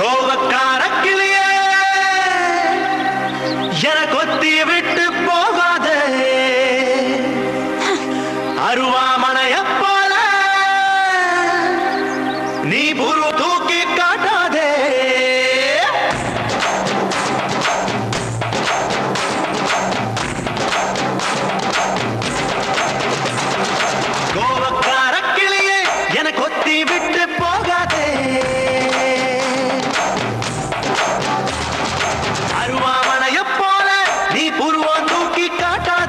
கோபக்கார கிளியே என கொத்தி விட்டு போகாத. அருவாமனைய போல நீ புரு தூக்கி காட்டாதே. கோபக்கார கிளியே என கொத்தி விட்டு போகாதே. पूर्वादों की काटा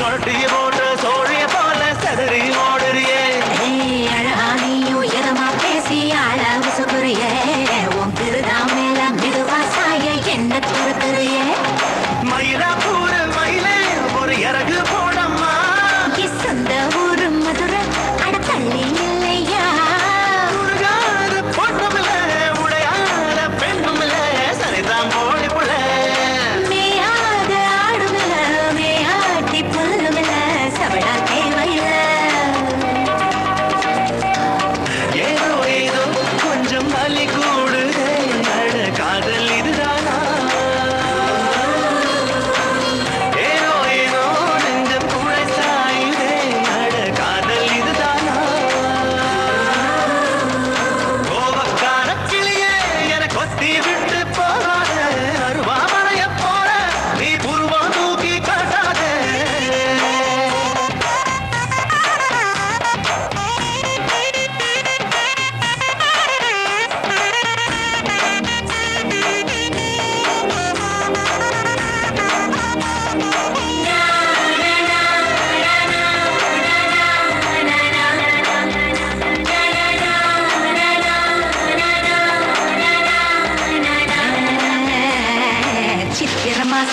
not a TV, bro.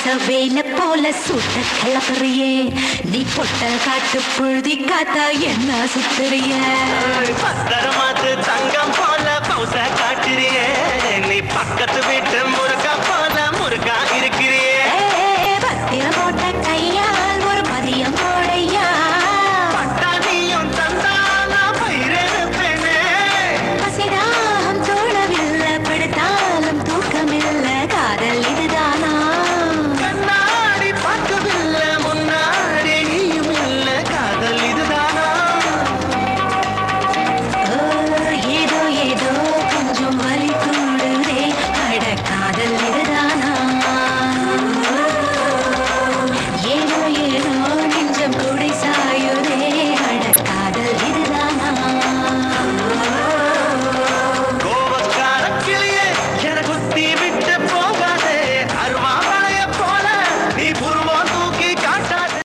சுட்ட வேலை போல சுட்ட கிளப்புறியே நீ பொட்ட காட்டு புழுதி காத்தா என்ன சுத்துறிய?